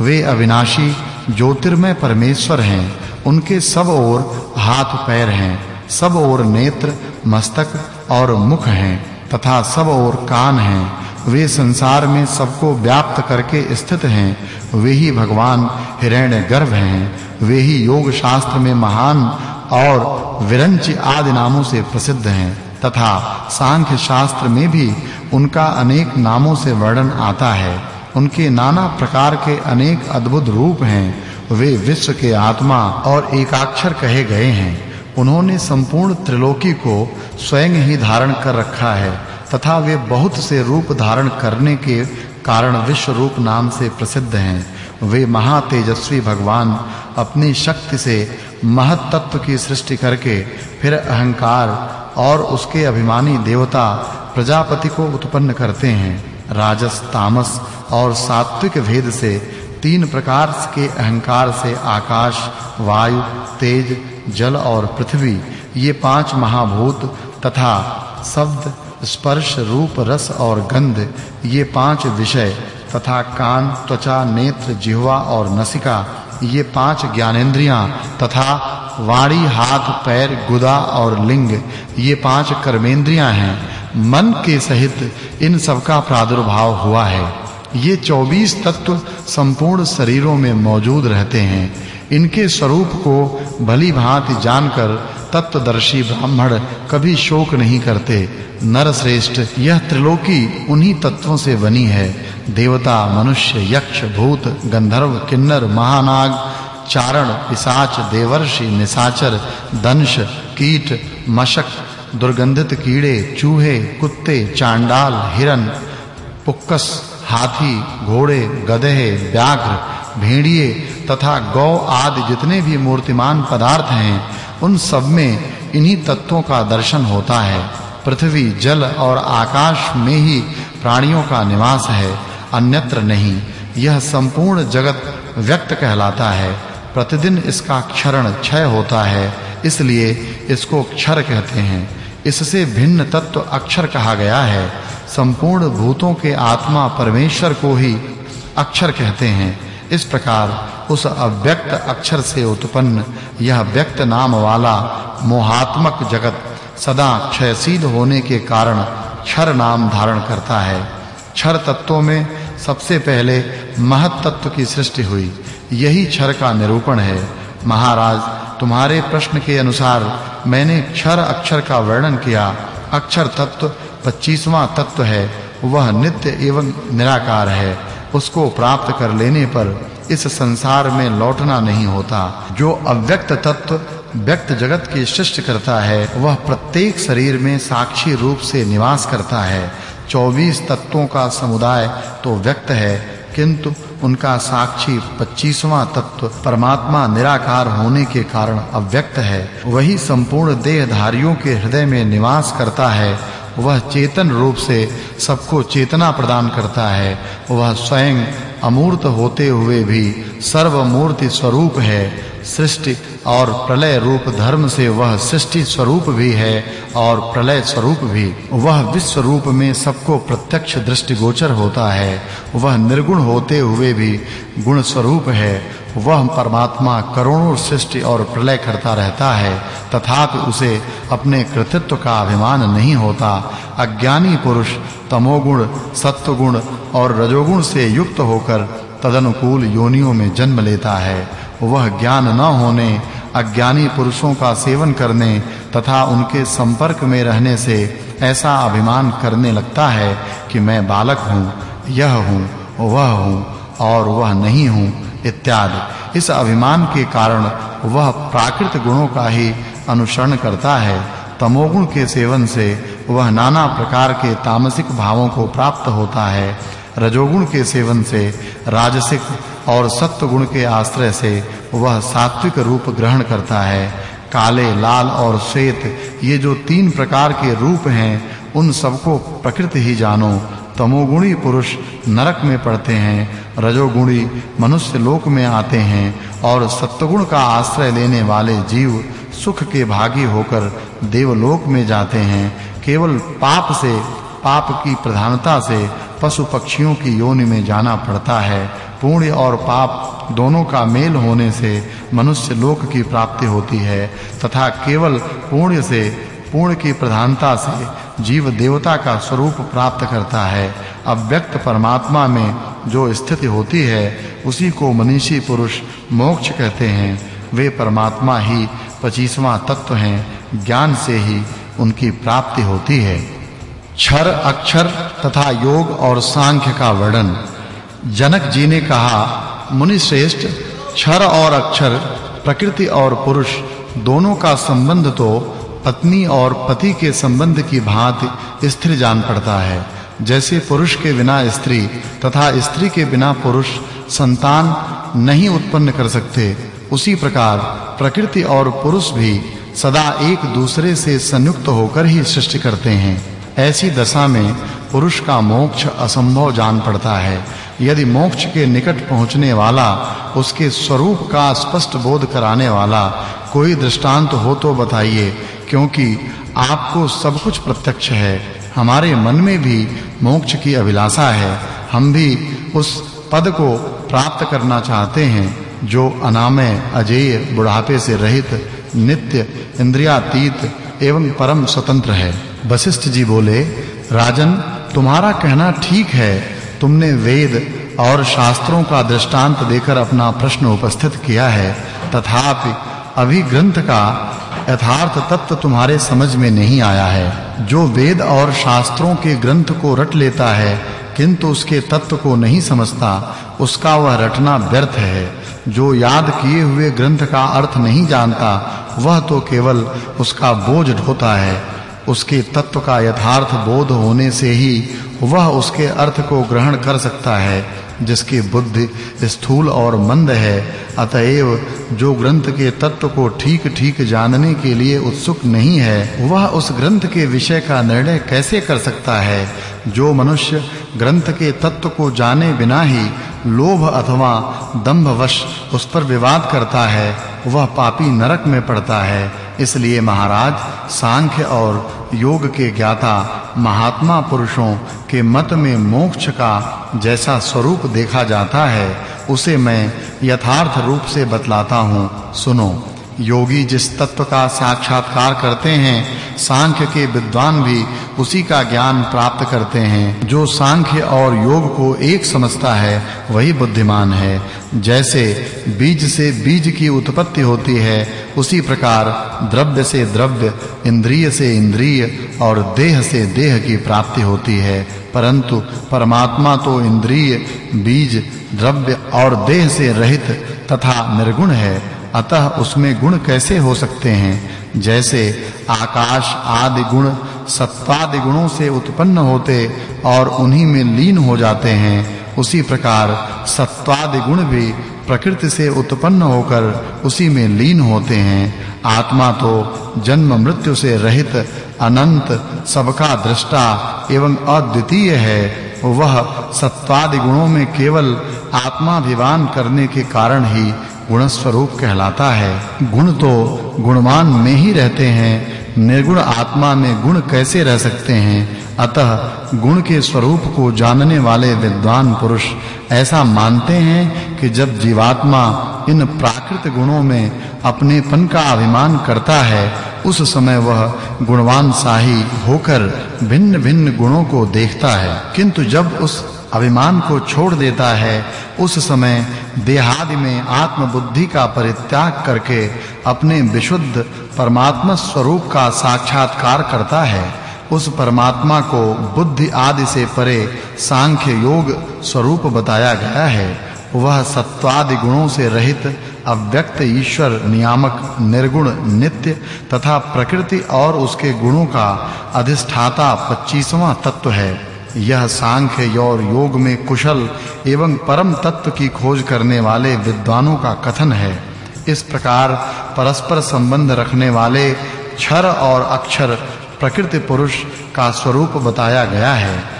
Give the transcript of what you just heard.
वे अविनाशी ज्योतिर्मय परमेश्वर हैं। उनके सब ओर हाथ पैर हैं। सब ओर नेत्र, मस्तक और मुख हैं तथा सब ओर कान हैं। वे संसार में सबको व्याप्त करके स्थित हैं। वे ही भगवान हिरण्य गर्भ हैं। वे ही योग शास्त्र में महान और विरंच आदि नामों से प्रसिद्ध हैं तथा सांख्य शास्त्र में भी उनका अनेक नामों से वर्णन आता है। उनके नाना प्रकार के अनेक अद्भुत रूप हैं। वे विश्व के आत्मा और एकाक्षर कहे गए हैं। उन्होंने संपूर्ण त्रिलोकी को स्वयं ही धारण कर रखा है, तथा वे बहुत से रूप धारण करने के कारण विश्व रूप नाम से प्रसिद्ध हैं। वे महातेजस्वी भगवान अपनी शक्ति से महत तत्व की सृष्टि करके फिर अहंकार और उसके अभिमानी देवता प्रजापति को उत्पन्न करते हैं। राजस, तामस और सात्विक भेद से, तीन प्रकार के अहंकार से आकाश, वायु, तेज, जल और पृथ्वी, ये पाँच महाभूत तथा शब्द, स्पर्श, रूप, रस और गंध, ये पाँच विषय तथा कान, त्वचा, नेत्र, जिह्वा और नसिका, ये पाँच ज्ञानेंद्रियाँ तथा वाणी, हाथ, पैर, गुदा और लिंग, ये पाँच कर्मेंद्रियाँ हैं। मन के सहित इन सब का प्रादुर्भाव हुआ है। ये 24 तत्व संपूर्ण शरीरों में मौजूद रहते हैं। इनके स्वरूप को भली भांति जानकर तत्वदर्शी ब्राह्मण कभी शोक नहीं करते। नर श्रेष्ठ यह त्रिलोकी उन्हीं तत्वों से बनी है। देवता, मनुष्य, यक्ष, भूत, गंधर्व, किन्नर, महानाग, चारण, पिशाच, देवर्षि, निशाचर, दंश, कीट, मशक दुर्गंधित कीड़े, चूहे, कुत्ते, चांडाल, हिरन, पुक्कस, हाथी, घोड़े, गधे व्याघ्र भेड़िए तथा गौ आदि जितने भी मूर्तिमान पदार्थ हैं, उन सब में इन्हीं तत्वों का दर्शन होता है। पृथ्वी, जल और आकाश में ही प्राणियों का निवास है, अन्यत्र नहीं। यह संपूर्ण जगत व्यक्त कहलाता है। प्रतिदिन इसका क्षरण क्षय होता है, इसलिए इसको क्षर कहते हैं। इससे भिन्न तत्व अक्षर कहा गया है। संपूर्ण भूतों के आत्मा परमेश्वर को ही अक्षर कहते हैं। इस प्रकार उस अव्यक्त अक्षर से उत्पन्न यह व्यक्त नाम वाला मोहात्मक जगत सदा क्षयशील होने के कारण क्षर नाम धारण करता है। क्षर तत्वों में सबसे पहले महत तत्व की सृष्टि हुई। यही क्षर का निरूपण है। महाराज तुम्हारे प्रश्न के अनुसार मैंने क्षर अक्षर का वर्णन किया। अक्षर तत्व 25वां तत्व है। वह नित्य एवं निराकार है। उसको प्राप्त कर लेने पर इस संसार में लौटना नहीं होता। जो अव्यक्त तत्व व्यक्त जगत की सृष्टि करता है, वह प्रत्येक शरीर में साक्षी रूप से निवास करता है। 24 तत्वों का समुदाय तो व्यक्त है, किंतु उनका साक्षी 25वां तत्व परमात्मा निराकार होने के कारण अव्यक्त है। वही संपूर्ण देहधारियों के हृदय में निवास करता है। वह चेतन रूप से सबको चेतना प्रदान करता है। वह स्वयं अमूर्त होते हुए भी सर्वमूर्ति स्वरूप है। सृष्टि और प्रलय रूप धर्म से वह सृष्टि स्वरूप भी है और प्रलय स्वरूप भी। वह विश्व रूप में सबको प्रत्यक्ष दृष्टिगोचर होता है। वह निर्गुण होते हुए भी गुण स्वरूप है। वह परमात्मा करोड़ों सृष्टि और प्रलय करता रहता है, तथापि उसे अपने कृतित्व का अभिमान नहीं होता। अज्ञानी पुरुष तमोगुण, सत्वगुण और रजोगुण से युक्त होकर तदनुकूल योनियों में जन्म लेता है। वह ज्ञान न होने, अज्ञानी पुरुषों का सेवन करने तथा उनके संपर्क में रहने से ऐसा अभिमान करने लगता है कि मैं बालक हूँ, यह हूँ, वह हूँ और वह नहीं हूँ इत्यादि। इस अभिमान के कारण वह प्राकृत गुणों का ही अनुसरण करता है। तमोगुण के सेवन से वह नाना प्रकार के तामसिक भावों को प्राप्त होता है। रजोगुण के सेवन से राजसिक और सत्व गुण के आश्रय से वह सात्विक रूप ग्रहण करता है। काले, लाल और श्वेत, ये जो तीन प्रकार के रूप हैं, उन सबको प्रकृति ही जानो। तमोगुणी पुरुष नरक में पड़ते हैं, रजोगुणी मनुष्य लोक में आते हैं, और सत्वगुण का आश्रय लेने वाले जीव सुख के भागी होकर देवलोक में जाते हैं। केवल पाप से, पाप की प्रधानता से पशु पक्षियों की योनि में जाना पड़ता है। पुण्य और पाप दोनों का मेल होने से मनुष्य लोक की प्राप्ति होती है, तथा केवल पुण्य से पुण्य की प्रधानता से जीव देवता का स्वरूप प्राप्त करता है। अव्यक्त परमात्मा में जो स्थिति होती है, उसी को मनीषी पुरुष मोक्ष कहते हैं। वे परमात्मा ही 25वां तत्व हैं, ज्ञान से ही उनकी प्राप्ति होती है। क्षर, अक्षर तथा योग और सांख्य का वर्णन। जनक जी ने कहा मुनि श्रेष्ठ क्षर और अक्षर, प्रकृति और पुरुष, दोनों का संबंध तो पत्नी और पति के संबंध की भांति स्थिर जान पड़ता है। जैसे पुरुष के बिना स्त्री तथा स्त्री के बिना पुरुष संतान नहीं उत्पन्न कर सकते, उसी प्रकार प्रकृति और पुरुष भी सदा एक दूसरे से संयुक्त होकर ही सृष्टि करते हैं। ऐसी दशा में पुरुष का मोक्ष असंभव जान पड़ता है। यदि मोक्ष के निकट पहुँचने वाला, उसके स्वरूप का स्पष्ट बोध कराने वाला कोई दृष्टांत हो तो बताइए, क्योंकि आपको सब कुछ प्रत्यक्ष है। हमारे मन में भी मोक्ष की अभिलाषा है। हम भी उस पद को प्राप्त करना चाहते हैं, जो अनामय, अजेय, बुढ़ापे से रहित, नित्य, इंद्रियातीत एवं परम स्वतंत्र है। वशिष्ठ जी बोले, राजन, तुम्हारा कहना ठीक है तुमने वेद और शास्त्रों का दृष्टांत देकर अपना प्रश्न उपस्थित किया है, तथापि अभी ग्रंथ का यथार्थ तत्व तुम्हारे समझ में नहीं आया है। जो वेद और शास्त्रों के ग्रंथ को रट लेता है, किंतु उसके तत्व को नहीं समझता, उसका वह रटना व्यर्थ है। जो याद किए हुए ग्रंथ का अर्थ नहीं जानता, वह तो केवल उसका बोझ ढोता है। उसके तत्व का यथार्थ बोध होने से ही वह उसके अर्थ को ग्रहण कर सकता है, जिसकी बुद्धि स्थूल और मंद है। अतएव जो ग्रंथ के तत्व को ठीक-ठीक जानने के लिए उत्सुक नहीं है, वह उस ग्रंथ के विषय का निर्णय कैसे कर सकता है? जो मनुष्य ग्रंथ के तत्व को जाने बिना ही लोभ अथवा दंभवश उस पर विवाद करता है, वह पापी नरक में पड़ता है। इसलिए महाराज, सांख्य और योग के ज्ञाता महात्मा पुरुषों के मत में मोक्ष का जैसा स्वरूप देखा जाता है, उसे मैं यथार्थ रूप से बतलाता हूँ। सुनो। योगी जिस तत्व का साक्षात्कार करते हैं, सांख्य के विद्वान भी उसी का ज्ञान प्राप्त करते हैं। जो सांख्य और योग को एक समझता है, वही बुद्धिमान है। जैसे बीज से बीज की उत्पत्ति होती है, उसी प्रकार द्रव्य से द्रव्य, इंद्रिय से इंद्रिय और देह से देह की प्राप्ति होती है। परंतु परमात्मा तो इंद्रिय, बीज, द्रव्य और देह से रहित तथा निर्गुण है। अतः उसमें गुण कैसे हो सकते हैं? जैसे आकाश आदि गुण सत्वादि गुणों से उत्पन्न होते और उन्हीं में लीन हो जाते हैं, उसी प्रकार सत्वादि गुण भी प्रकृति से उत्पन्न होकर उसी में लीन होते हैं। आत्मा तो जन्म मृत्यु से रहित, अनंत, सबका दृष्टा एवं अद्वितीय है। वह सत्वादि गुणों में केवल आत्माभिमान करने के कारण ही गुण स्वरूप कहलाता है। गुण तो गुणवान में ही रहते हैं। निर्गुण आत्मा में गुण कैसे रह सकते हैं? अतः गुण के स्वरूप को जानने वाले विद्वान पुरुष ऐसा मानते हैं कि जब जीवात्मा इन प्राकृत गुणों में अपनेपन का अभिमान करता है, उस समय वह गुणवान साही होकर भिन्न-भिन्न गुणों को देखता है। किंतु जब उस अभिमान को छोड़ देता है, उस समय देहादि में आत्मबुद्धि का परित्याग करके अपने विशुद्ध परमात्मा स्वरूप का साक्षात्कार करता है। उस परमात्मा को बुद्धि आदि से परे सांख्य योग स्वरूप बताया गया है। वह सत्वादि गुणों से रहित अव्यक्त ईश्वर नियामक निर्गुण नित्य तथा प्रकृति और उसके गुणों का अधिष्ठाता 25वां तत्व है। यह सांख्य और योग में कुशल एवं परम तत्व की खोज करने वाले विद्वानों का कथन है। इस प्रकार परस्पर संबंध रखने वाले क्षर और अक्षर प्रकृति पुरुष का स्वरूप बताया गया है।